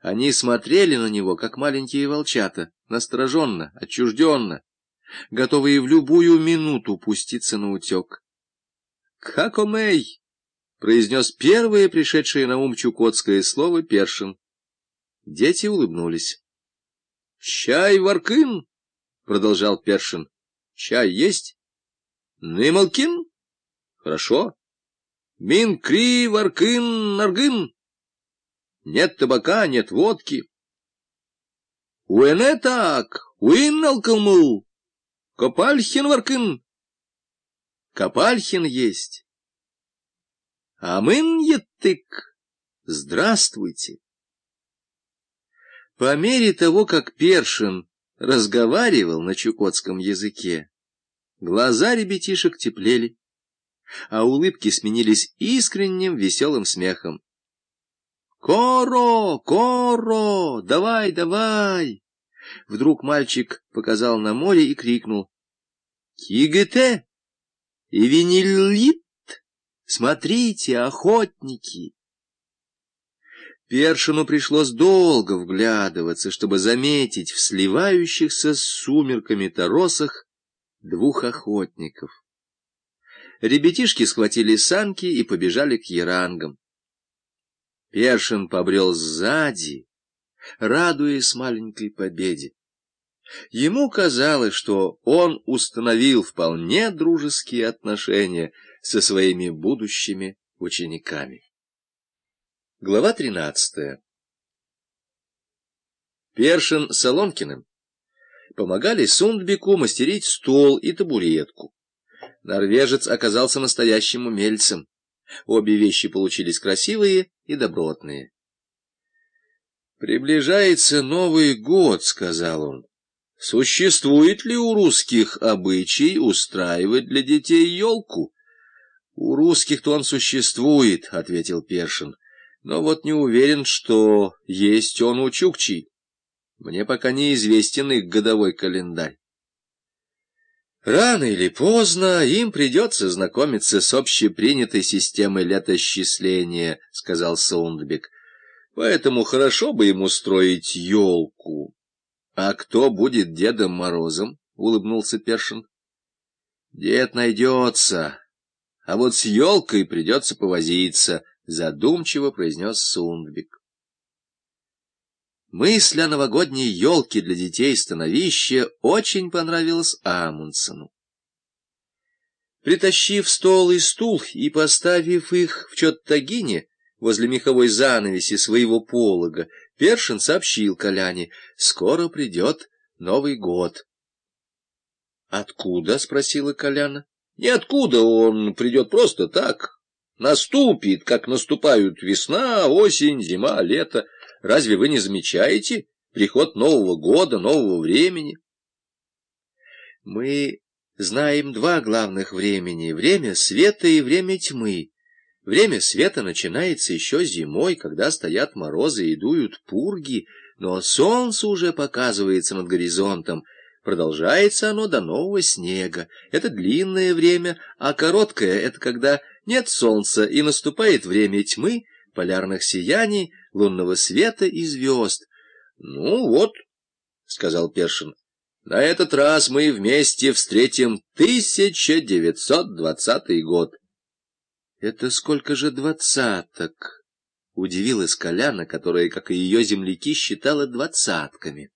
Они смотрели на него, как маленькие волчата, настороженно, отчужденно, готовые в любую минуту пуститься на утек. «Какомей!» — произнес первое пришедшее на ум чукотское слово Першин. Дети улыбнулись. «Чай, Варкын!» — продолжал Першин. «Чай есть?» «Нымалкин?» «Хорошо». «Мин-кри, Варкын, Наргын?» Нет табака, нет водки. Уэне так, уин алкалмул, Копальхин варкын. Копальхин есть. Амын еттык. Здравствуйте. По мере того, как Першин разговаривал на чукотском языке, глаза ребятишек теплели, а улыбки сменились искренним веселым смехом. «Коро! Коро! Давай, давай!» Вдруг мальчик показал на море и крикнул. «Кигете! И винилит! Смотрите, охотники!» Першину пришлось долго вглядываться, чтобы заметить в сливающихся с сумерками торосах двух охотников. Ребятишки схватили санки и побежали к ярангам. Першин побрел сзади, радуясь маленькой победе. Ему казалось, что он установил вполне дружеские отношения со своими будущими учениками. Глава тринадцатая Першин с Соломкиным помогали Сундбеку мастерить стол и табуретку. Норвежец оказался настоящим умельцем. Обе вещи получились красивые и добротные. «Приближается Новый год», — сказал он. «Существует ли у русских обычай устраивать для детей елку?» «У русских-то он существует», — ответил Першин. «Но вот не уверен, что есть он у чукчей. Мне пока неизвестен их годовой календарь». Рано или поздно им придется знакомиться с общепринятой системой летосчисления, — сказал Сундбек. Поэтому хорошо бы им устроить елку. — А кто будет Дедом Морозом? — улыбнулся Першин. — Дед найдется, а вот с елкой придется повозиться, — задумчиво произнес Сундбек. Мысль о новогодней елке для детей становища очень понравилась Амундсену. Притащив стол и стул и поставив их в Чоттагине возле меховой занавеси своего полога, Першин сообщил Коляне, скоро придет Новый год. «Откуда?» — спросила Коляна. «Ниоткуда он придет просто так. Наступит, как наступают весна, осень, зима, лето». Разве вы не замечаете приход Нового года, нового времени? Мы знаем два главных времени — время света и время тьмы. Время света начинается еще зимой, когда стоят морозы и дуют пурги, но солнце уже показывается над горизонтом. Продолжается оно до нового снега. Это длинное время, а короткое — это когда нет солнца и наступает время тьмы, полярных сияний, лунного света и звезд. — Ну вот, — сказал Першин, — на этот раз мы вместе встретим 1920 год. — Это сколько же двадцаток? — удивилась Коляна, которая, как и ее земляки, считала двадцатками.